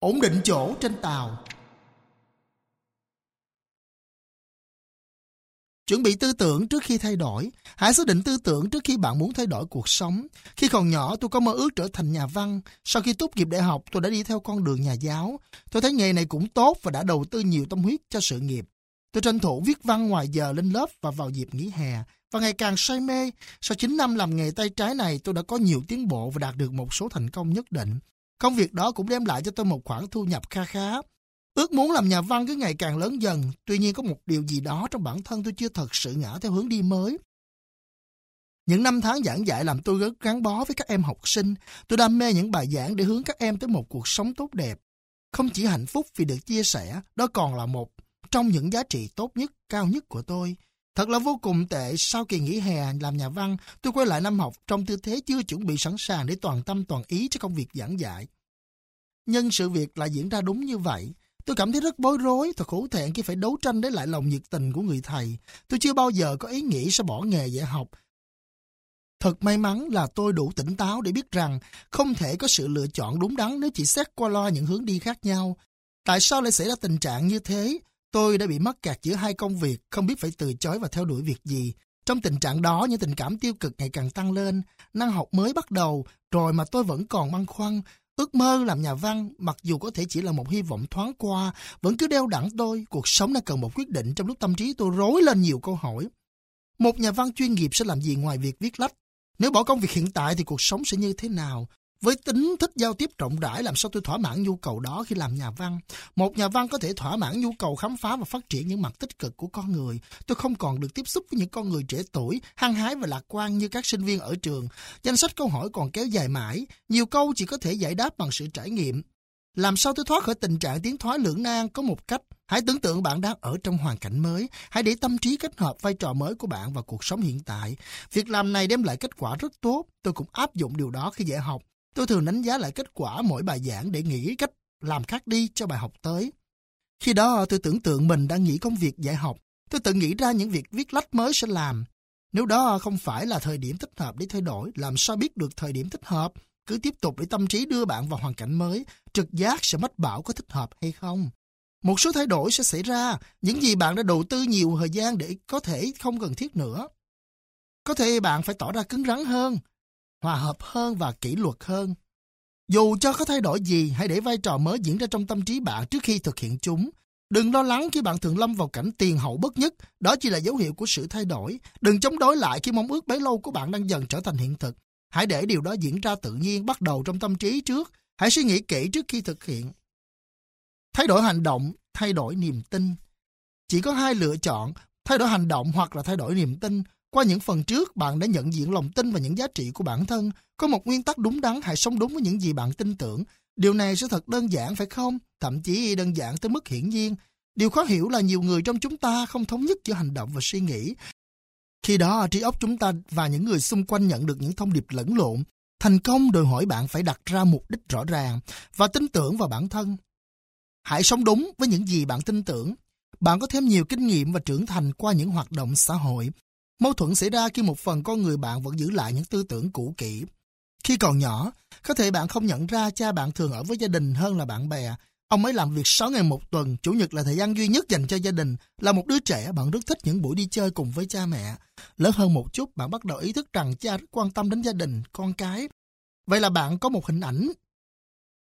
Ổn định chỗ trên tàu. Chuẩn bị tư tưởng trước khi thay đổi. Hãy xác định tư tưởng trước khi bạn muốn thay đổi cuộc sống. Khi còn nhỏ, tôi có mơ ước trở thành nhà văn. Sau khi tốt nghiệp đại học, tôi đã đi theo con đường nhà giáo. Tôi thấy nghề này cũng tốt và đã đầu tư nhiều tâm huyết cho sự nghiệp. Tôi tranh thủ viết văn ngoài giờ lên lớp và vào dịp nghỉ hè và ngày càng say mê. Sau 9 năm làm nghề tay trái này, tôi đã có nhiều tiến bộ và đạt được một số thành công nhất định. Công việc đó cũng đem lại cho tôi một khoản thu nhập kha khá. Ước muốn làm nhà văn cứ ngày càng lớn dần, tuy nhiên có một điều gì đó trong bản thân tôi chưa thật sự ngã theo hướng đi mới. Những năm tháng giảng dạy làm tôi rất gắn bó với các em học sinh. Tôi đam mê những bài giảng để hướng các em tới một cuộc sống tốt đẹp. Không chỉ hạnh phúc vì được chia sẻ, đó còn là một trong những giá trị tốt nhất, cao nhất của tôi. Thật là vô cùng tệ, sau kỳ nghỉ hè làm nhà văn, tôi quay lại năm học trong tư thế chưa chuẩn bị sẵn sàng để toàn tâm toàn ý cho công việc giảng dạy. Nhân sự việc lại diễn ra đúng như vậy. Tôi cảm thấy rất bối rối, thật hổ thẹn khi phải đấu tranh để lại lòng nhiệt tình của người thầy. Tôi chưa bao giờ có ý nghĩ sẽ bỏ nghề dạy học. Thật may mắn là tôi đủ tỉnh táo để biết rằng không thể có sự lựa chọn đúng đắn nếu chỉ xét qua loa những hướng đi khác nhau. Tại sao lại xảy ra tình trạng như thế? Tôi đã bị mắc kẹt giữa hai công việc, không biết phải từ chối và theo đuổi việc gì. Trong tình trạng đó, những tình cảm tiêu cực ngày càng tăng lên, năng học mới bắt đầu, rồi mà tôi vẫn còn băn khoăn. Ước mơ làm nhà văn, mặc dù có thể chỉ là một hy vọng thoáng qua, vẫn cứ đeo đẳng tôi. Cuộc sống đã cần một quyết định trong lúc tâm trí tôi rối lên nhiều câu hỏi. Một nhà văn chuyên nghiệp sẽ làm gì ngoài việc viết lách? Nếu bỏ công việc hiện tại thì cuộc sống sẽ như thế nào? Với tính thích giao tiếp rộng rãi làm sao tôi thỏa mãn nhu cầu đó khi làm nhà văn. Một nhà văn có thể thỏa mãn nhu cầu khám phá và phát triển những mặt tích cực của con người. Tôi không còn được tiếp xúc với những con người trẻ tuổi, hăng hái và lạc quan như các sinh viên ở trường. Danh sách câu hỏi còn kéo dài mãi. Nhiều câu chỉ có thể giải đáp bằng sự trải nghiệm. Làm sao tôi thoát khỏi tình trạng tiếng thoái lưỡng nan có một cách. Hãy tưởng tượng bạn đang ở trong hoàn cảnh mới. Hãy để tâm trí kết hợp vai trò mới của bạn vào cuộc sống hiện tại. Việc làm này đem lại kết quả rất tốt. Tôi cũng áp dụng điều đó khi dạy học. Tôi thường đánh giá lại kết quả mỗi bài giảng để nghĩ cách làm khác đi cho bài học tới. Khi đó tôi tưởng tượng mình đang nghĩ công việc dạy học. Tôi tự nghĩ ra những việc viết lách mới sẽ làm. Nếu đó không phải là thời điểm thích hợp để thay đổi, làm sao biết được thời điểm thích hợp? Cứ tiếp tục để tâm trí đưa bạn vào hoàn cảnh mới, trực giác sẽ mách bảo có thích hợp hay không. Một số thay đổi sẽ xảy ra, những gì bạn đã đầu tư nhiều thời gian để có thể không cần thiết nữa. Có thể bạn phải tỏ ra cứng rắn hơn, hòa hợp hơn và kỷ luật hơn. Dù cho có thay đổi gì, hãy để vai trò mới diễn ra trong tâm trí bạn trước khi thực hiện chúng. Đừng lo lắng khi bạn thường lâm vào cảnh tiền hậu bất nhất, đó chỉ là dấu hiệu của sự thay đổi. Đừng chống đối lại khi mong ước bấy lâu của bạn đang dần trở thành hiện thực. Hãy để điều đó diễn ra tự nhiên bắt đầu trong tâm trí trước. Hãy suy nghĩ kỹ trước khi thực hiện. Thay đổi hành động, thay đổi niềm tin. Chỉ có hai lựa chọn, thay đổi hành động hoặc là thay đổi niềm tin. Qua những phần trước, bạn đã nhận diện lòng tin và những giá trị của bản thân. Có một nguyên tắc đúng đắn, hãy sống đúng với những gì bạn tin tưởng. Điều này sẽ thật đơn giản phải không? Thậm chí đơn giản tới mức hiển nhiên. Điều khó hiểu là nhiều người trong chúng ta không thống nhất giữa hành động và suy nghĩ. Khi đó, trí óc chúng ta và những người xung quanh nhận được những thông điệp lẫn lộn. Thành công đòi hỏi bạn phải đặt ra mục đích rõ ràng và tin tưởng vào bản thân. Hãy sống đúng với những gì bạn tin tưởng. Bạn có thêm nhiều kinh nghiệm và trưởng thành qua những hoạt động xã hội. Mâu thuẫn xảy ra khi một phần con người bạn vẫn giữ lại những tư tưởng cũ kỹ. Khi còn nhỏ, có thể bạn không nhận ra cha bạn thường ở với gia đình hơn là bạn bè. Ông ấy làm việc 6 ngày một tuần, chủ nhật là thời gian duy nhất dành cho gia đình. Là một đứa trẻ, bạn rất thích những buổi đi chơi cùng với cha mẹ. Lớn hơn một chút, bạn bắt đầu ý thức rằng cha rất quan tâm đến gia đình, con cái. Vậy là bạn có một hình ảnh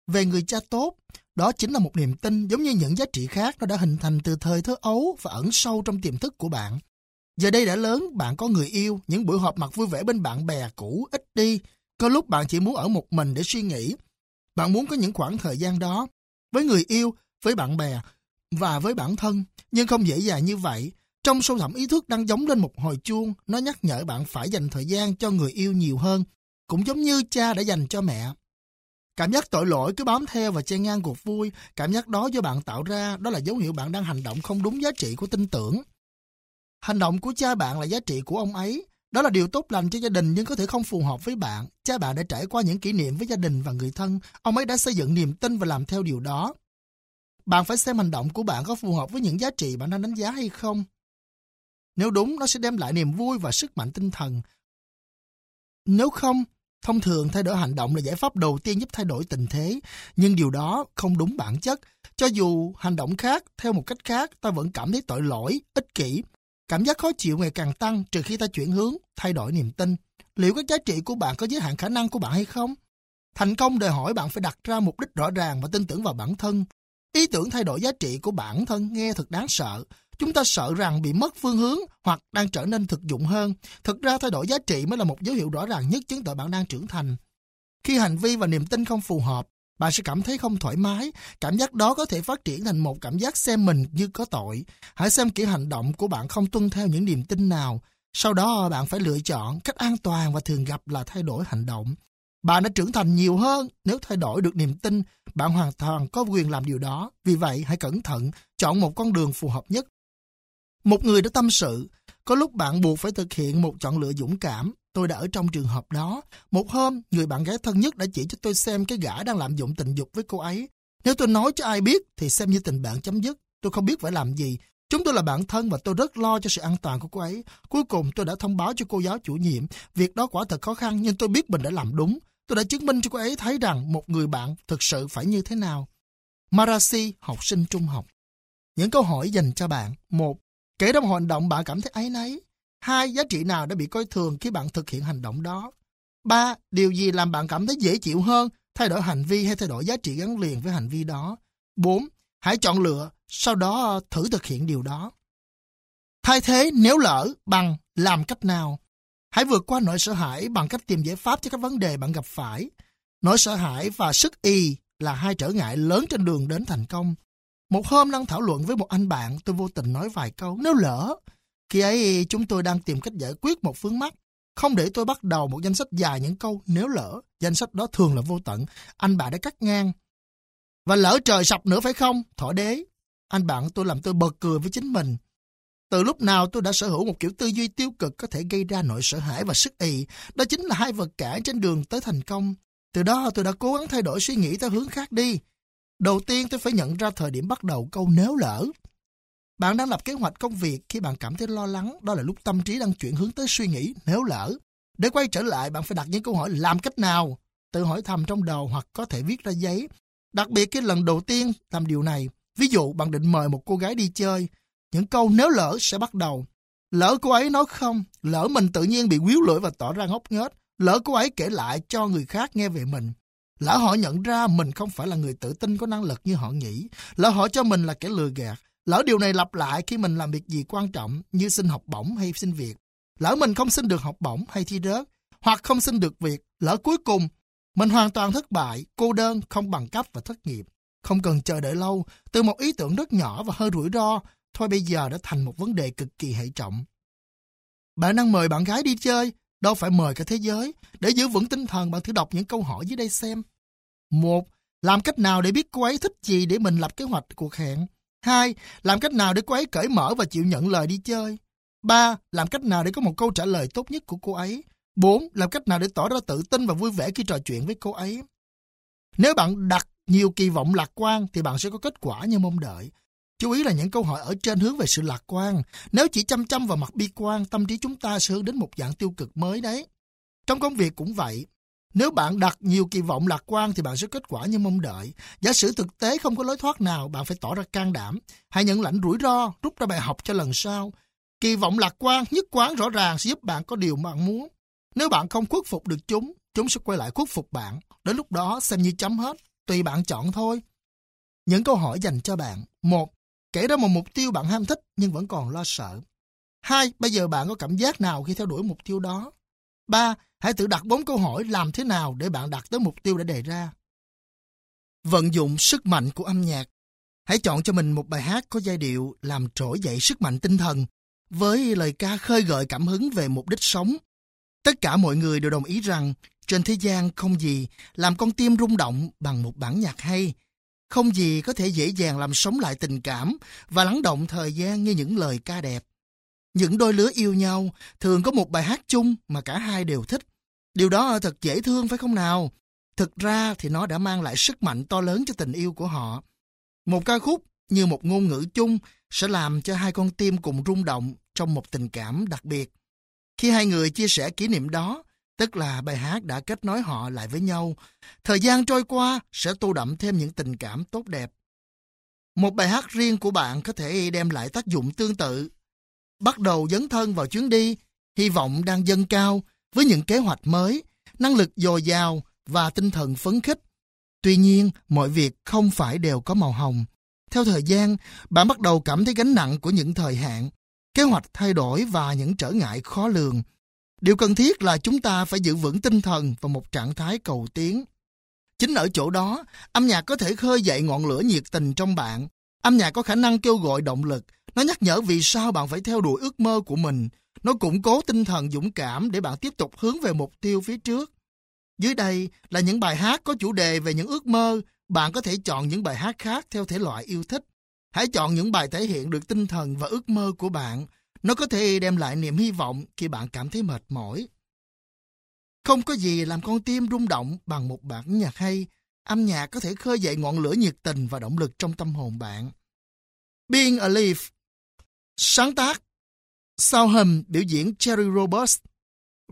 về người cha tốt. Đó chính là một niềm tin giống như những giá trị khác nó đã hình thành từ thời thơ ấu và ẩn sâu trong tiềm thức của bạn. Giờ đây đã lớn, bạn có người yêu, những buổi họp mặt vui vẻ bên bạn bè cũ ít đi. Có lúc bạn chỉ muốn ở một mình để suy nghĩ. Bạn muốn có những khoảng thời gian đó với người yêu, với bạn bè và với bản thân. Nhưng không dễ dàng như vậy. Trong sâu thẳm ý thức đang giống lên một hồi chuông, nó nhắc nhở bạn phải dành thời gian cho người yêu nhiều hơn, cũng giống như cha đã dành cho mẹ. Cảm giác tội lỗi cứ bám theo và che ngang cuộc vui, cảm giác đó do bạn tạo ra, đó là dấu hiệu bạn đang hành động không đúng giá trị của tin tưởng. Hành động của cha bạn là giá trị của ông ấy. Đó là điều tốt lành cho gia đình nhưng có thể không phù hợp với bạn. Cha bạn đã trải qua những kỷ niệm với gia đình và người thân. Ông ấy đã xây dựng niềm tin và làm theo điều đó. Bạn phải xem hành động của bạn có phù hợp với những giá trị bạn đang đánh giá hay không. Nếu đúng, nó sẽ đem lại niềm vui và sức mạnh tinh thần. Nếu không, Thông thường thay đổi hành động là giải pháp đầu tiên giúp thay đổi tình thế, nhưng điều đó không đúng bản chất. Cho dù hành động khác, theo một cách khác, ta vẫn cảm thấy tội lỗi, ích kỷ. Cảm giác khó chịu ngày càng tăng trừ khi ta chuyển hướng, thay đổi niềm tin. Liệu các giá trị của bạn có giới hạn khả năng của bạn hay không? Thành công đòi hỏi bạn phải đặt ra mục đích rõ ràng và tin tưởng vào bản thân. Ý tưởng thay đổi giá trị của bản thân nghe thật đáng sợ. Chúng ta sợ rằng bị mất phương hướng hoặc đang trở nên thực dụng hơn. Thực ra thay đổi giá trị mới là một dấu hiệu rõ ràng nhất chứng tỏ bạn đang trưởng thành. Khi hành vi và niềm tin không phù hợp, bạn sẽ cảm thấy không thoải mái. Cảm giác đó có thể phát triển thành một cảm giác xem mình như có tội. Hãy xem kiểu hành động của bạn không tuân theo những niềm tin nào. Sau đó bạn phải lựa chọn cách an toàn và thường gặp là thay đổi hành động. Bạn đã trưởng thành nhiều hơn nếu thay đổi được niềm tin, bạn hoàn toàn có quyền làm điều đó. Vì vậy, hãy cẩn thận, chọn một con đường phù hợp nhất. Một người đã tâm sự, có lúc bạn buộc phải thực hiện một chọn lựa dũng cảm. Tôi đã ở trong trường hợp đó. Một hôm, người bạn gái thân nhất đã chỉ cho tôi xem cái gã đang lạm dụng tình dục với cô ấy. Nếu tôi nói cho ai biết thì xem như tình bạn chấm dứt. Tôi không biết phải làm gì. Chúng tôi là bạn thân và tôi rất lo cho sự an toàn của cô ấy. Cuối cùng tôi đã thông báo cho cô giáo chủ nhiệm. Việc đó quả thật khó khăn nhưng tôi biết mình đã làm đúng. Tôi đã chứng minh cho cô ấy thấy rằng một người bạn thực sự phải như thế nào. Marasi, học sinh trung học. Những câu hỏi dành cho bạn. Một, kể ra hoạt hành động bạn cảm thấy ấy nấy. Hai, giá trị nào đã bị coi thường khi bạn thực hiện hành động đó. Ba, điều gì làm bạn cảm thấy dễ chịu hơn, thay đổi hành vi hay thay đổi giá trị gắn liền với hành vi đó. Bốn, hãy chọn lựa, sau đó ờ, thử thực hiện điều đó. Thay thế nếu lỡ bằng làm cách nào? Hãy vượt qua nỗi sợ hãi bằng cách tìm giải pháp cho các vấn đề bạn gặp phải. Nỗi sợ hãi và sức y là hai trở ngại lớn trên đường đến thành công. Một hôm đang thảo luận với một anh bạn, tôi vô tình nói vài câu, nếu lỡ. Khi ấy, chúng tôi đang tìm cách giải quyết một vướng mắt. Không để tôi bắt đầu một danh sách dài những câu nếu lỡ. Danh sách đó thường là vô tận. Anh bạn đã cắt ngang. Và lỡ trời sập nữa phải không? Thỏ đế. Anh bạn tôi làm tôi bật cười với chính mình. Từ lúc nào tôi đã sở hữu một kiểu tư duy tiêu cực có thể gây ra nỗi sợ hãi và sức ị. Đó chính là hai vật cản trên đường tới thành công. Từ đó tôi đã cố gắng thay đổi suy nghĩ theo hướng khác đi. Đầu tiên tôi phải nhận ra thời điểm bắt đầu câu nếu lỡ. Bạn đang lập kế hoạch công việc khi bạn cảm thấy lo lắng, đó là lúc tâm trí đang chuyển hướng tới suy nghĩ nếu lỡ. Để quay trở lại, bạn phải đặt những câu hỏi làm cách nào, tự hỏi thầm trong đầu hoặc có thể viết ra giấy. Đặc biệt cái lần đầu tiên làm điều này, ví dụ bạn định mời một cô gái đi chơi, những câu nếu lỡ sẽ bắt đầu. Lỡ cô ấy nói không, lỡ mình tự nhiên bị quýu lưỡi và tỏ ra ngốc nghếch, lỡ cô ấy kể lại cho người khác nghe về mình. Lỡ họ nhận ra mình không phải là người tự tin có năng lực như họ nghĩ, lỡ họ cho mình là kẻ lừa gạt, lỡ điều này lặp lại khi mình làm việc gì quan trọng như xin học bổng hay xin việc, lỡ mình không xin được học bổng hay thi rớt, hoặc không xin được việc, lỡ cuối cùng mình hoàn toàn thất bại, cô đơn, không bằng cấp và thất nghiệp. Không cần chờ đợi lâu, từ một ý tưởng rất nhỏ và hơi rủi ro, thôi bây giờ đã thành một vấn đề cực kỳ hệ trọng. Bạn đang mời bạn gái đi chơi, đâu phải mời cả thế giới. Để giữ vững tinh thần, bạn thử đọc những câu hỏi dưới đây xem. Một, làm cách nào để biết cô ấy thích gì để mình lập kế hoạch cuộc hẹn? Hai, làm cách nào để cô ấy cởi mở và chịu nhận lời đi chơi? Ba, làm cách nào để có một câu trả lời tốt nhất của cô ấy? Bốn, làm cách nào để tỏ ra tự tin và vui vẻ khi trò chuyện với cô ấy? Nếu bạn đặt nhiều kỳ vọng lạc quan thì bạn sẽ có kết quả như mong đợi. Chú ý là những câu hỏi ở trên hướng về sự lạc quan. Nếu chỉ chăm chăm vào mặt bi quan, tâm trí chúng ta sẽ hướng đến một dạng tiêu cực mới đấy. Trong công việc cũng vậy. Nếu bạn đặt nhiều kỳ vọng lạc quan thì bạn sẽ kết quả như mong đợi. Giả sử thực tế không có lối thoát nào, bạn phải tỏ ra can đảm. Hãy nhận lãnh rủi ro, rút ra bài học cho lần sau. Kỳ vọng lạc quan, nhất quán rõ ràng sẽ giúp bạn có điều mà bạn muốn. Nếu bạn không khuất phục được chúng, chúng sẽ quay lại khuất phục bạn. Đến lúc đó xem như chấm hết, tùy bạn chọn thôi. Những câu hỏi dành cho bạn. một Kể ra một mục tiêu bạn ham thích nhưng vẫn còn lo sợ. Hai, bây giờ bạn có cảm giác nào khi theo đuổi mục tiêu đó? Ba, hãy tự đặt bốn câu hỏi làm thế nào để bạn đạt tới mục tiêu đã đề ra. Vận dụng sức mạnh của âm nhạc. Hãy chọn cho mình một bài hát có giai điệu làm trỗi dậy sức mạnh tinh thần, với lời ca khơi gợi cảm hứng về mục đích sống. Tất cả mọi người đều đồng ý rằng trên thế gian không gì làm con tim rung động bằng một bản nhạc hay, không gì có thể dễ dàng làm sống lại tình cảm và lắng động thời gian như những lời ca đẹp. Những đôi lứa yêu nhau thường có một bài hát chung mà cả hai đều thích. Điều đó thật dễ thương phải không nào? Thực ra thì nó đã mang lại sức mạnh to lớn cho tình yêu của họ. Một ca khúc như một ngôn ngữ chung sẽ làm cho hai con tim cùng rung động trong một tình cảm đặc biệt. Khi hai người chia sẻ kỷ niệm đó, tức là bài hát đã kết nối họ lại với nhau. Thời gian trôi qua sẽ tô đậm thêm những tình cảm tốt đẹp. Một bài hát riêng của bạn có thể đem lại tác dụng tương tự. Bắt đầu dấn thân vào chuyến đi, hy vọng đang dâng cao với những kế hoạch mới, năng lực dồi dào và tinh thần phấn khích. Tuy nhiên, mọi việc không phải đều có màu hồng. Theo thời gian, bạn bắt đầu cảm thấy gánh nặng của những thời hạn, kế hoạch thay đổi và những trở ngại khó lường. Điều cần thiết là chúng ta phải giữ vững tinh thần và một trạng thái cầu tiến. Chính ở chỗ đó, âm nhạc có thể khơi dậy ngọn lửa nhiệt tình trong bạn. Âm nhạc có khả năng kêu gọi động lực. Nó nhắc nhở vì sao bạn phải theo đuổi ước mơ của mình. Nó củng cố tinh thần dũng cảm để bạn tiếp tục hướng về mục tiêu phía trước. Dưới đây là những bài hát có chủ đề về những ước mơ. Bạn có thể chọn những bài hát khác theo thể loại yêu thích. Hãy chọn những bài thể hiện được tinh thần và ước mơ của bạn. Nó có thể đem lại niềm hy vọng khi bạn cảm thấy mệt mỏi. Không có gì làm con tim rung động bằng một bản nhạc hay. Âm nhạc có thể khơi dậy ngọn lửa nhiệt tình và động lực trong tâm hồn bạn. Being a Leaf, Sáng tác. Sao Hầm biểu diễn Cherry Roberts.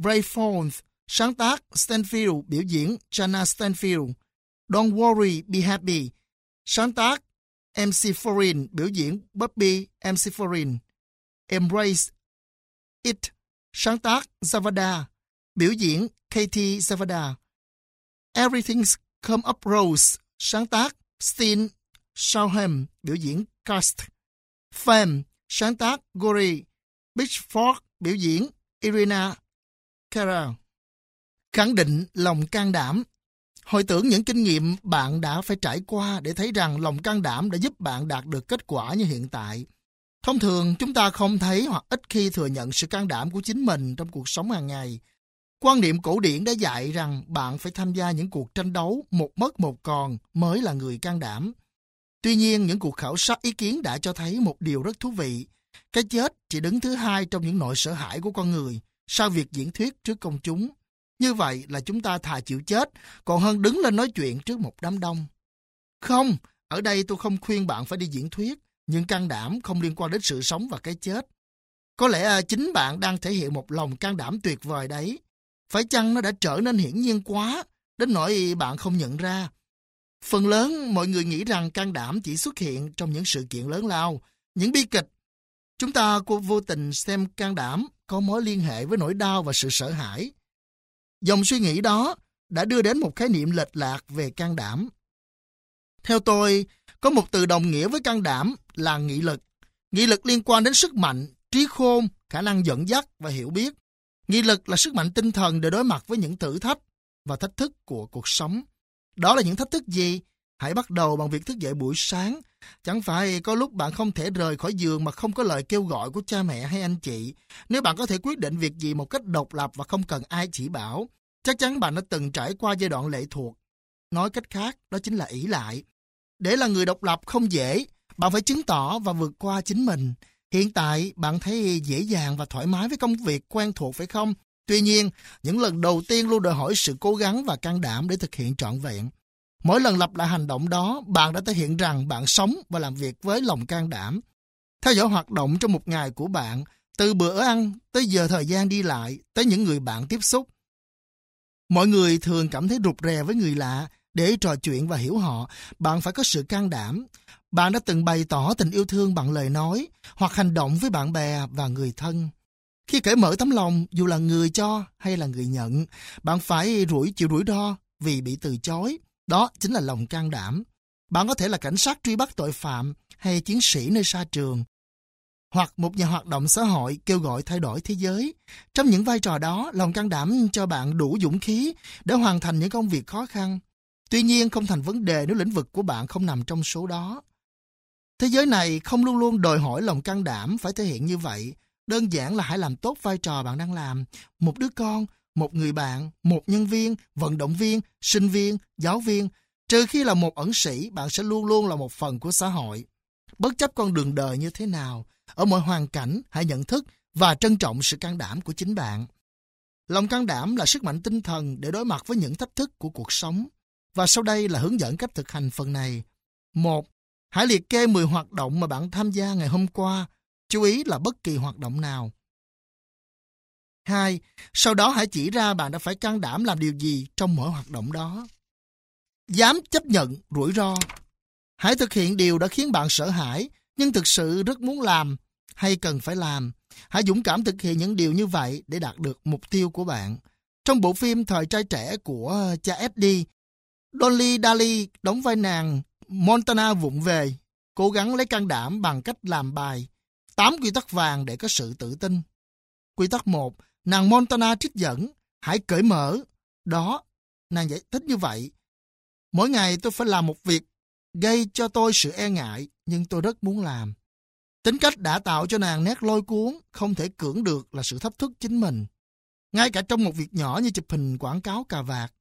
Ray Fawns sáng tác Stanfield, biểu diễn Jana Stanfield. Don't Worry, Be Happy, sáng tác MC Foreign, biểu diễn Bobby MC Foreign. Embrace It, sáng tác Zavada, biểu diễn Katie Zavada. Everything's Come Up Rose sáng tác Steen Shawham biểu diễn Cast Fame sáng tác Gory Pitchfork biểu diễn Irina Carroll khẳng định lòng can đảm Hồi tưởng những kinh nghiệm bạn đã phải trải qua để thấy rằng lòng can đảm đã giúp bạn đạt được kết quả như hiện tại. Thông thường, chúng ta không thấy hoặc ít khi thừa nhận sự can đảm của chính mình trong cuộc sống hàng ngày. Quan niệm cổ điển đã dạy rằng bạn phải tham gia những cuộc tranh đấu một mất một còn mới là người can đảm. Tuy nhiên, những cuộc khảo sát ý kiến đã cho thấy một điều rất thú vị. Cái chết chỉ đứng thứ hai trong những nỗi sợ hãi của con người sau việc diễn thuyết trước công chúng. Như vậy là chúng ta thà chịu chết, còn hơn đứng lên nói chuyện trước một đám đông. Không, ở đây tôi không khuyên bạn phải đi diễn thuyết, nhưng can đảm không liên quan đến sự sống và cái chết. Có lẽ à, chính bạn đang thể hiện một lòng can đảm tuyệt vời đấy. Phải chăng nó đã trở nên hiển nhiên quá, đến nỗi bạn không nhận ra. Phần lớn mọi người nghĩ rằng can đảm chỉ xuất hiện trong những sự kiện lớn lao, những bi kịch. Chúng ta cô vô tình xem can đảm có mối liên hệ với nỗi đau và sự sợ hãi. Dòng suy nghĩ đó đã đưa đến một khái niệm lệch lạc về can đảm. Theo tôi, có một từ đồng nghĩa với can đảm là nghị lực. Nghị lực liên quan đến sức mạnh, trí khôn, khả năng dẫn dắt và hiểu biết. Nghị lực là sức mạnh tinh thần để đối mặt với những thử thách và thách thức của cuộc sống. Đó là những thách thức gì? Hãy bắt đầu bằng việc thức dậy buổi sáng. Chẳng phải có lúc bạn không thể rời khỏi giường mà không có lời kêu gọi của cha mẹ hay anh chị. Nếu bạn có thể quyết định việc gì một cách độc lập và không cần ai chỉ bảo, chắc chắn bạn đã từng trải qua giai đoạn lệ thuộc. Nói cách khác, đó chính là ỷ lại. Để là người độc lập không dễ, bạn phải chứng tỏ và vượt qua chính mình. Hiện tại, bạn thấy dễ dàng và thoải mái với công việc quen thuộc phải không? Tuy nhiên, những lần đầu tiên luôn đòi hỏi sự cố gắng và can đảm để thực hiện trọn vẹn. Mỗi lần lặp lại hành động đó, bạn đã thể hiện rằng bạn sống và làm việc với lòng can đảm. Theo dõi hoạt động trong một ngày của bạn, từ bữa ăn tới giờ thời gian đi lại, tới những người bạn tiếp xúc. Mọi người thường cảm thấy rụt rè với người lạ, để trò chuyện và hiểu họ, bạn phải có sự can đảm. Bạn đã từng bày tỏ tình yêu thương bằng lời nói hoặc hành động với bạn bè và người thân. Khi cởi mở tấm lòng, dù là người cho hay là người nhận, bạn phải rủi chịu rủi ro vì bị từ chối. Đó chính là lòng can đảm. Bạn có thể là cảnh sát truy bắt tội phạm hay chiến sĩ nơi xa trường, hoặc một nhà hoạt động xã hội kêu gọi thay đổi thế giới. Trong những vai trò đó, lòng can đảm cho bạn đủ dũng khí để hoàn thành những công việc khó khăn. Tuy nhiên không thành vấn đề nếu lĩnh vực của bạn không nằm trong số đó. Thế giới này không luôn luôn đòi hỏi lòng can đảm phải thể hiện như vậy. Đơn giản là hãy làm tốt vai trò bạn đang làm. Một đứa con, một người bạn, một nhân viên, vận động viên, sinh viên, giáo viên. Trừ khi là một ẩn sĩ, bạn sẽ luôn luôn là một phần của xã hội. Bất chấp con đường đời như thế nào, ở mọi hoàn cảnh, hãy nhận thức và trân trọng sự can đảm của chính bạn. Lòng can đảm là sức mạnh tinh thần để đối mặt với những thách thức của cuộc sống. Và sau đây là hướng dẫn cách thực hành phần này. một Hãy liệt kê 10 hoạt động mà bạn tham gia ngày hôm qua. Chú ý là bất kỳ hoạt động nào. Hai, sau đó hãy chỉ ra bạn đã phải can đảm làm điều gì trong mỗi hoạt động đó. Dám chấp nhận rủi ro. Hãy thực hiện điều đã khiến bạn sợ hãi, nhưng thực sự rất muốn làm hay cần phải làm. Hãy dũng cảm thực hiện những điều như vậy để đạt được mục tiêu của bạn. Trong bộ phim Thời trai trẻ của cha Eddie, Dolly Daly đóng vai nàng Montana vụng về, cố gắng lấy can đảm bằng cách làm bài 8 quy tắc vàng để có sự tự tin. Quy tắc 1, nàng Montana trích dẫn, hãy cởi mở. Đó, nàng giải thích như vậy. Mỗi ngày tôi phải làm một việc gây cho tôi sự e ngại, nhưng tôi rất muốn làm. Tính cách đã tạo cho nàng nét lôi cuốn, không thể cưỡng được là sự thách thức chính mình. Ngay cả trong một việc nhỏ như chụp hình quảng cáo cà vạt.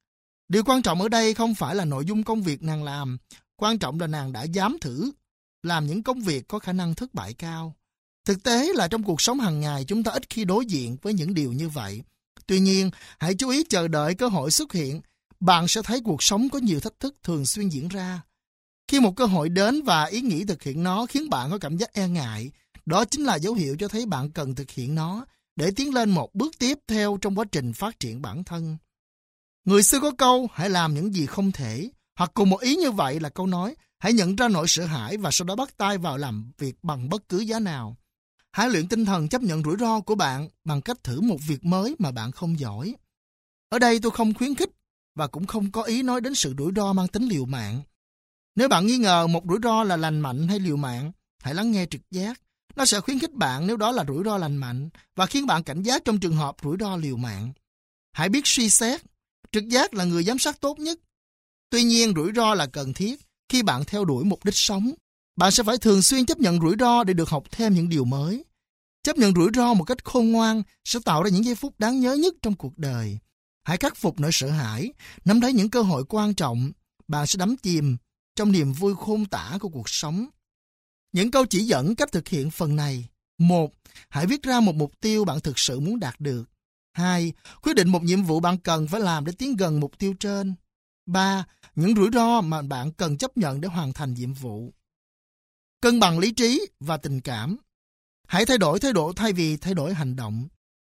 Điều quan trọng ở đây không phải là nội dung công việc nàng làm, quan trọng là nàng đã dám thử làm những công việc có khả năng thất bại cao. Thực tế là trong cuộc sống hàng ngày chúng ta ít khi đối diện với những điều như vậy. Tuy nhiên, hãy chú ý chờ đợi cơ hội xuất hiện. Bạn sẽ thấy cuộc sống có nhiều thách thức thường xuyên diễn ra. Khi một cơ hội đến và ý nghĩ thực hiện nó khiến bạn có cảm giác e ngại, đó chính là dấu hiệu cho thấy bạn cần thực hiện nó để tiến lên một bước tiếp theo trong quá trình phát triển bản thân. Người xưa có câu, hãy làm những gì không thể, hoặc cùng một ý như vậy là câu nói, hãy nhận ra nỗi sợ hãi và sau đó bắt tay vào làm việc bằng bất cứ giá nào. Hãy luyện tinh thần chấp nhận rủi ro của bạn bằng cách thử một việc mới mà bạn không giỏi. Ở đây tôi không khuyến khích và cũng không có ý nói đến sự rủi ro mang tính liều mạng. Nếu bạn nghi ngờ một rủi ro là lành mạnh hay liều mạng, hãy lắng nghe trực giác. Nó sẽ khuyến khích bạn nếu đó là rủi ro lành mạnh và khiến bạn cảnh giác trong trường hợp rủi ro liều mạng. Hãy biết suy xét. Trực giác là người giám sát tốt nhất. Tuy nhiên rủi ro là cần thiết khi bạn theo đuổi mục đích sống. Bạn sẽ phải thường xuyên chấp nhận rủi ro để được học thêm những điều mới. Chấp nhận rủi ro một cách khôn ngoan sẽ tạo ra những giây phút đáng nhớ nhất trong cuộc đời. Hãy khắc phục nỗi sợ hãi, nắm lấy những cơ hội quan trọng. Bạn sẽ đắm chìm trong niềm vui khôn tả của cuộc sống. Những câu chỉ dẫn cách thực hiện phần này. một, Hãy viết ra một mục tiêu bạn thực sự muốn đạt được. 2. Quyết định một nhiệm vụ bạn cần phải làm để tiến gần mục tiêu trên. 3. Những rủi ro mà bạn cần chấp nhận để hoàn thành nhiệm vụ. Cân bằng lý trí và tình cảm. Hãy thay đổi thái độ thay vì thay đổi hành động.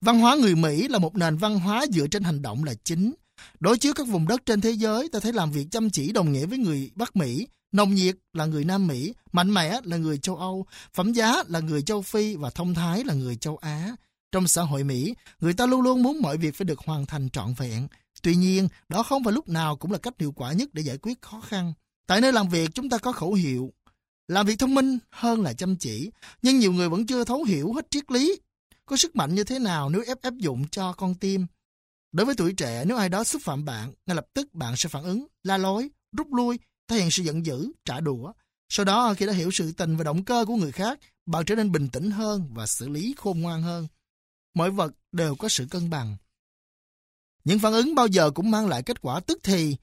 Văn hóa người Mỹ là một nền văn hóa dựa trên hành động là chính. Đối chiếu các vùng đất trên thế giới, ta thấy làm việc chăm chỉ đồng nghĩa với người Bắc Mỹ, nồng nhiệt là người Nam Mỹ, mạnh mẽ là người châu Âu, phẩm giá là người châu Phi và thông thái là người châu Á. Trong xã hội Mỹ, người ta luôn luôn muốn mọi việc phải được hoàn thành trọn vẹn. Tuy nhiên, đó không phải lúc nào cũng là cách hiệu quả nhất để giải quyết khó khăn. Tại nơi làm việc chúng ta có khẩu hiệu làm việc thông minh hơn là chăm chỉ, nhưng nhiều người vẫn chưa thấu hiểu hết triết lý. Có sức mạnh như thế nào nếu ép áp dụng cho con tim? Đối với tuổi trẻ, nếu ai đó xúc phạm bạn, ngay lập tức bạn sẽ phản ứng, la lối, rút lui, thể hiện sự giận dữ, trả đũa. Sau đó, khi đã hiểu sự tình và động cơ của người khác, bạn trở nên bình tĩnh hơn và xử lý khôn ngoan hơn. Mọi vật đều có sự cân bằng. Những phản ứng bao giờ cũng mang lại kết quả tức thì.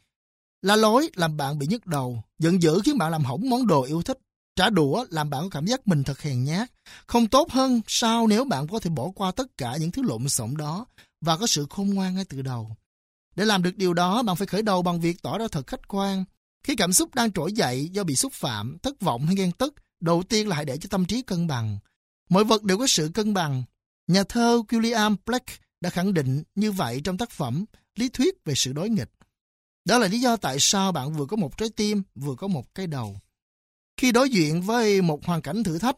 La lối làm bạn bị nhức đầu, giận dữ khiến bạn làm hỏng món đồ yêu thích, Trả đũa làm bạn có cảm giác mình thật hèn nhát. Không tốt hơn sao nếu bạn có thể bỏ qua tất cả những thứ lộn xộn đó và có sự khôn ngoan ngay từ đầu. Để làm được điều đó, bạn phải khởi đầu bằng việc tỏ ra thật khách quan. Khi cảm xúc đang trỗi dậy do bị xúc phạm, thất vọng hay ghen tức, đầu tiên là hãy để cho tâm trí cân bằng. Mọi vật đều có sự cân bằng. Nhà thơ William Blake đã khẳng định như vậy trong tác phẩm Lý thuyết về sự đối nghịch. Đó là lý do tại sao bạn vừa có một trái tim, vừa có một cái đầu. Khi đối diện với một hoàn cảnh thử thách,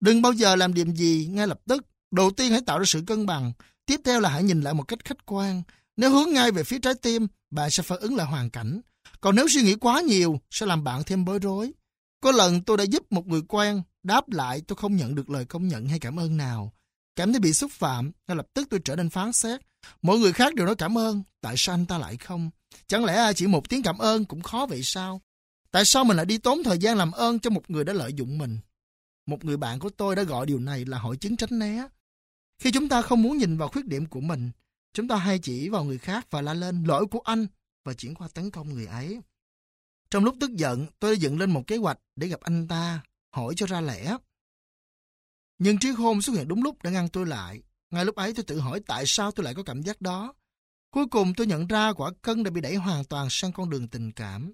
đừng bao giờ làm điểm gì ngay lập tức. Đầu tiên hãy tạo ra sự cân bằng. Tiếp theo là hãy nhìn lại một cách khách quan. Nếu hướng ngay về phía trái tim, bạn sẽ phản ứng lại hoàn cảnh. Còn nếu suy nghĩ quá nhiều, sẽ làm bạn thêm bối rối. Có lần tôi đã giúp một người quen, đáp lại tôi không nhận được lời công nhận hay cảm ơn nào. Cảm thấy bị xúc phạm, ngay lập tức tôi trở nên phán xét. Mọi người khác đều nói cảm ơn, tại sao anh ta lại không? Chẳng lẽ chỉ một tiếng cảm ơn cũng khó vậy sao? Tại sao mình lại đi tốn thời gian làm ơn cho một người đã lợi dụng mình? Một người bạn của tôi đã gọi điều này là hội chứng tránh né. Khi chúng ta không muốn nhìn vào khuyết điểm của mình, chúng ta hay chỉ vào người khác và la lên lỗi của anh và chuyển qua tấn công người ấy. Trong lúc tức giận, tôi đã dựng lên một kế hoạch để gặp anh ta, hỏi cho ra lẽ. Nhưng trí khôn xuất hiện đúng lúc đã ngăn tôi lại. Ngay lúc ấy tôi tự hỏi tại sao tôi lại có cảm giác đó. Cuối cùng tôi nhận ra quả cân đã bị đẩy hoàn toàn sang con đường tình cảm.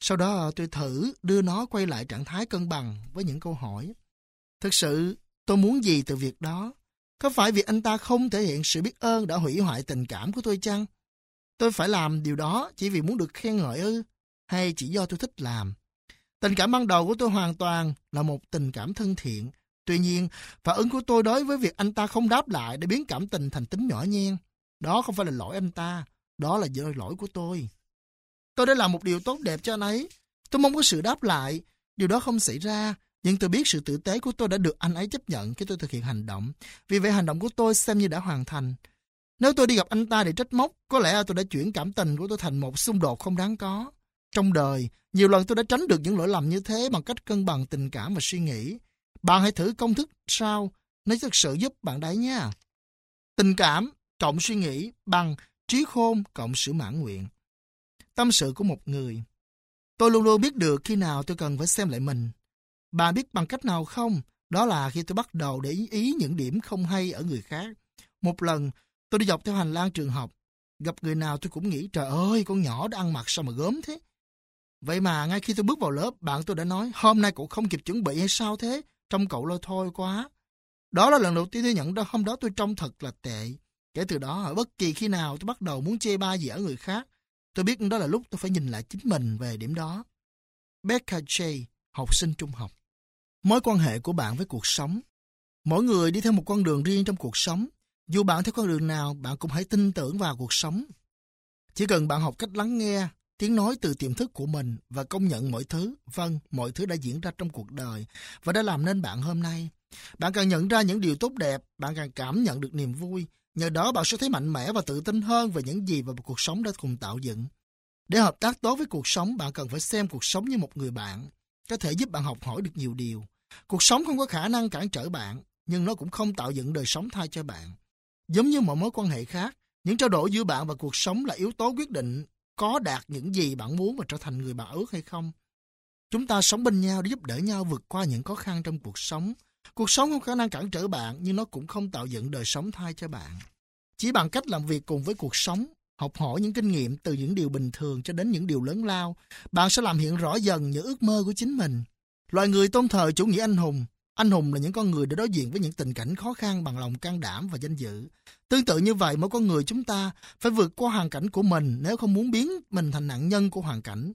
Sau đó tôi thử đưa nó quay lại trạng thái cân bằng với những câu hỏi. Thực sự, tôi muốn gì từ việc đó? Có phải vì anh ta không thể hiện sự biết ơn đã hủy hoại tình cảm của tôi chăng? Tôi phải làm điều đó chỉ vì muốn được khen ngợi ư? Hay chỉ do tôi thích làm? Tình cảm ban đầu của tôi hoàn toàn là một tình cảm thân thiện. Tuy nhiên, phản ứng của tôi đối với việc anh ta không đáp lại để biến cảm tình thành tính nhỏ nhen. Đó không phải là lỗi anh ta, đó là do lỗi của tôi. Tôi đã làm một điều tốt đẹp cho anh ấy. Tôi mong có sự đáp lại. Điều đó không xảy ra. Nhưng tôi biết sự tử tế của tôi đã được anh ấy chấp nhận khi tôi thực hiện hành động. Vì vậy hành động của tôi xem như đã hoàn thành. Nếu tôi đi gặp anh ta để trách móc, có lẽ tôi đã chuyển cảm tình của tôi thành một xung đột không đáng có. Trong đời, nhiều lần tôi đã tránh được những lỗi lầm như thế bằng cách cân bằng tình cảm và suy nghĩ. Bạn hãy thử công thức sau, nó thực sự giúp bạn đấy nha. Tình cảm cộng suy nghĩ bằng trí khôn cộng sự mãn nguyện. Tâm sự của một người. Tôi luôn luôn biết được khi nào tôi cần phải xem lại mình. Bà biết bằng cách nào không? Đó là khi tôi bắt đầu để ý, ý những điểm không hay ở người khác. Một lần, tôi đi dọc theo hành lang trường học. Gặp người nào tôi cũng nghĩ, trời ơi, con nhỏ đã ăn mặc sao mà gớm thế? Vậy mà ngay khi tôi bước vào lớp, bạn tôi đã nói, hôm nay cậu không kịp chuẩn bị hay sao thế? Trông cậu lôi thôi quá. Đó là lần đầu tiên tôi nhận ra hôm đó tôi trông thật là tệ. Kể từ đó, ở bất kỳ khi nào tôi bắt đầu muốn chê ba gì ở người khác, tôi biết đó là lúc tôi phải nhìn lại chính mình về điểm đó. Becca J, học sinh trung học. Mối quan hệ của bạn với cuộc sống. Mỗi người đi theo một con đường riêng trong cuộc sống. Dù bạn theo con đường nào, bạn cũng hãy tin tưởng vào cuộc sống. Chỉ cần bạn học cách lắng nghe, tiếng nói từ tiềm thức của mình và công nhận mọi thứ, vâng, mọi thứ đã diễn ra trong cuộc đời và đã làm nên bạn hôm nay. Bạn càng nhận ra những điều tốt đẹp, bạn càng cảm nhận được niềm vui. Nhờ đó bạn sẽ thấy mạnh mẽ và tự tin hơn về những gì mà cuộc sống đã cùng tạo dựng. Để hợp tác tốt với cuộc sống, bạn cần phải xem cuộc sống như một người bạn, có thể giúp bạn học hỏi được nhiều điều. Cuộc sống không có khả năng cản trở bạn, nhưng nó cũng không tạo dựng đời sống thay cho bạn. Giống như mọi mối quan hệ khác, những trao đổi giữa bạn và cuộc sống là yếu tố quyết định có đạt những gì bạn muốn và trở thành người bạn ước hay không. Chúng ta sống bên nhau để giúp đỡ nhau vượt qua những khó khăn trong cuộc sống. Cuộc sống không khả năng cản trở bạn, nhưng nó cũng không tạo dựng đời sống thay cho bạn. Chỉ bằng cách làm việc cùng với cuộc sống, học hỏi những kinh nghiệm từ những điều bình thường cho đến những điều lớn lao, bạn sẽ làm hiện rõ dần những ước mơ của chính mình. Loài người tôn thờ chủ nghĩa anh hùng. Anh hùng là những con người đã đối diện với những tình cảnh khó khăn bằng lòng can đảm và danh dự. Tương tự như vậy, mỗi con người chúng ta phải vượt qua hoàn cảnh của mình nếu không muốn biến mình thành nạn nhân của hoàn cảnh.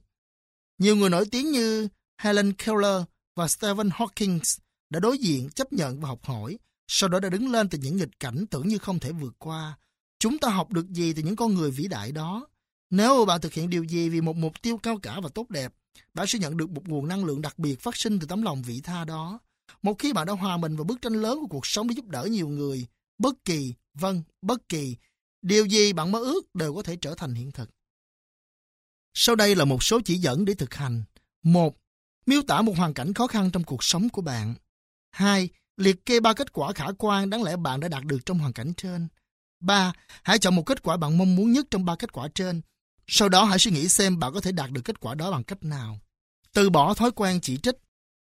Nhiều người nổi tiếng như Helen Keller và Stephen Hawking đã đối diện, chấp nhận và học hỏi, sau đó đã đứng lên từ những nghịch cảnh tưởng như không thể vượt qua. Chúng ta học được gì từ những con người vĩ đại đó? Nếu bạn thực hiện điều gì vì một mục tiêu cao cả và tốt đẹp, bạn sẽ nhận được một nguồn năng lượng đặc biệt phát sinh từ tấm lòng vị tha đó. Một khi bạn đã hòa mình vào bức tranh lớn của cuộc sống để giúp đỡ nhiều người, bất kỳ, vâng, bất kỳ, điều gì bạn mơ ước đều có thể trở thành hiện thực. Sau đây là một số chỉ dẫn để thực hành. một Miêu tả một hoàn cảnh khó khăn trong cuộc sống của bạn. 2. Liệt kê ba kết quả khả quan đáng lẽ bạn đã đạt được trong hoàn cảnh trên. 3. Hãy chọn một kết quả bạn mong muốn nhất trong ba kết quả trên. Sau đó hãy suy nghĩ xem bạn có thể đạt được kết quả đó bằng cách nào. Từ bỏ thói quen chỉ trích.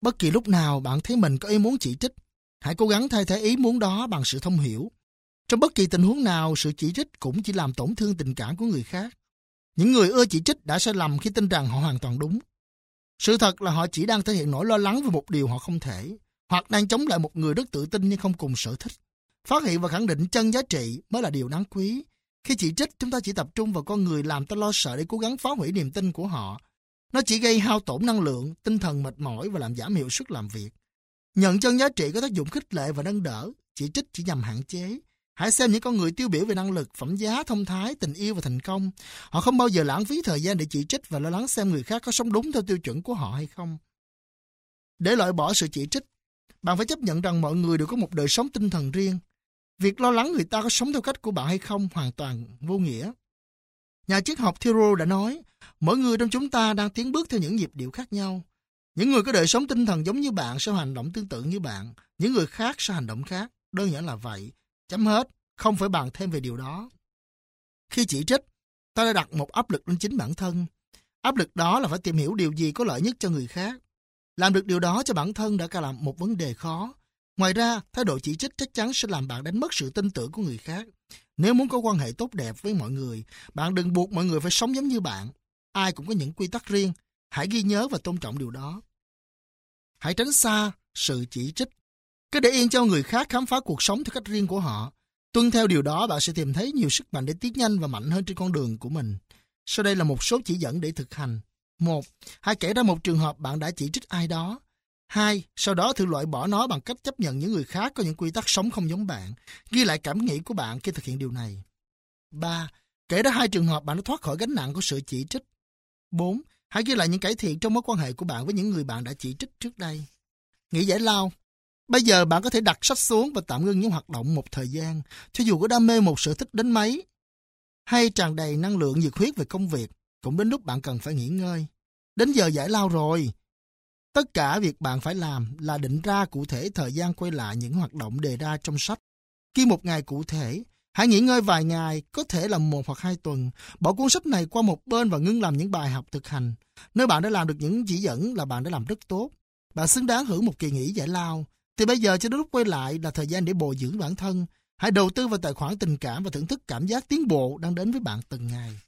Bất kỳ lúc nào bạn thấy mình có ý muốn chỉ trích, hãy cố gắng thay thế ý muốn đó bằng sự thông hiểu. Trong bất kỳ tình huống nào, sự chỉ trích cũng chỉ làm tổn thương tình cảm của người khác. Những người ưa chỉ trích đã sai lầm khi tin rằng họ hoàn toàn đúng. Sự thật là họ chỉ đang thể hiện nỗi lo lắng về một điều họ không thể, hoặc đang chống lại một người rất tự tin nhưng không cùng sở thích. Phát hiện và khẳng định chân giá trị mới là điều đáng quý. Khi chỉ trích, chúng ta chỉ tập trung vào con người làm ta lo sợ để cố gắng phá hủy niềm tin của họ. Nó chỉ gây hao tổn năng lượng, tinh thần mệt mỏi và làm giảm hiệu suất làm việc. Nhận chân giá trị có tác dụng khích lệ và nâng đỡ, chỉ trích chỉ nhằm hạn chế. Hãy xem những con người tiêu biểu về năng lực, phẩm giá, thông thái, tình yêu và thành công. Họ không bao giờ lãng phí thời gian để chỉ trích và lo lắng xem người khác có sống đúng theo tiêu chuẩn của họ hay không. Để loại bỏ sự chỉ trích, bạn phải chấp nhận rằng mọi người đều có một đời sống tinh thần riêng. Việc lo lắng người ta có sống theo cách của bạn hay không hoàn toàn vô nghĩa. Nhà triết học Thoreau đã nói, mỗi người trong chúng ta đang tiến bước theo những nhịp điệu khác nhau. Những người có đời sống tinh thần giống như bạn sẽ hành động tương tự như bạn, những người khác sẽ hành động khác. Đơn giản là vậy. Chấm hết, không phải bàn thêm về điều đó. Khi chỉ trích, ta đã đặt một áp lực lên chính bản thân. Áp lực đó là phải tìm hiểu điều gì có lợi nhất cho người khác. Làm được điều đó cho bản thân đã cả làm một vấn đề khó. Ngoài ra, thái độ chỉ trích chắc chắn sẽ làm bạn đánh mất sự tin tưởng của người khác. Nếu muốn có quan hệ tốt đẹp với mọi người, bạn đừng buộc mọi người phải sống giống như bạn. Ai cũng có những quy tắc riêng. Hãy ghi nhớ và tôn trọng điều đó. Hãy tránh xa sự chỉ trích. Cứ để yên cho người khác khám phá cuộc sống theo cách riêng của họ. Tuân theo điều đó, bạn sẽ tìm thấy nhiều sức mạnh để tiến nhanh và mạnh hơn trên con đường của mình. Sau đây là một số chỉ dẫn để thực hành. Một, hãy kể ra một trường hợp bạn đã chỉ trích ai đó. Hai, sau đó thử loại bỏ nó bằng cách chấp nhận những người khác có những quy tắc sống không giống bạn. Ghi lại cảm nghĩ của bạn khi thực hiện điều này. Ba, kể ra hai trường hợp bạn đã thoát khỏi gánh nặng của sự chỉ trích. Bốn, hãy ghi lại những cải thiện trong mối quan hệ của bạn với những người bạn đã chỉ trích trước đây. Nghĩ giải lao. Bây giờ bạn có thể đặt sách xuống và tạm ngưng những hoạt động một thời gian, cho dù có đam mê một sở thích đến mấy, hay tràn đầy năng lượng nhiệt huyết về công việc, cũng đến lúc bạn cần phải nghỉ ngơi. Đến giờ giải lao rồi. Tất cả việc bạn phải làm là định ra cụ thể thời gian quay lại những hoạt động đề ra trong sách. Khi một ngày cụ thể, hãy nghỉ ngơi vài ngày, có thể là một hoặc hai tuần. Bỏ cuốn sách này qua một bên và ngưng làm những bài học thực hành. Nếu bạn đã làm được những chỉ dẫn là bạn đã làm rất tốt. Bạn xứng đáng hưởng một kỳ nghỉ giải lao. Thì bây giờ cho đến lúc quay lại là thời gian để bồi dưỡng bản thân. Hãy đầu tư vào tài khoản tình cảm và thưởng thức cảm giác tiến bộ đang đến với bạn từng ngày.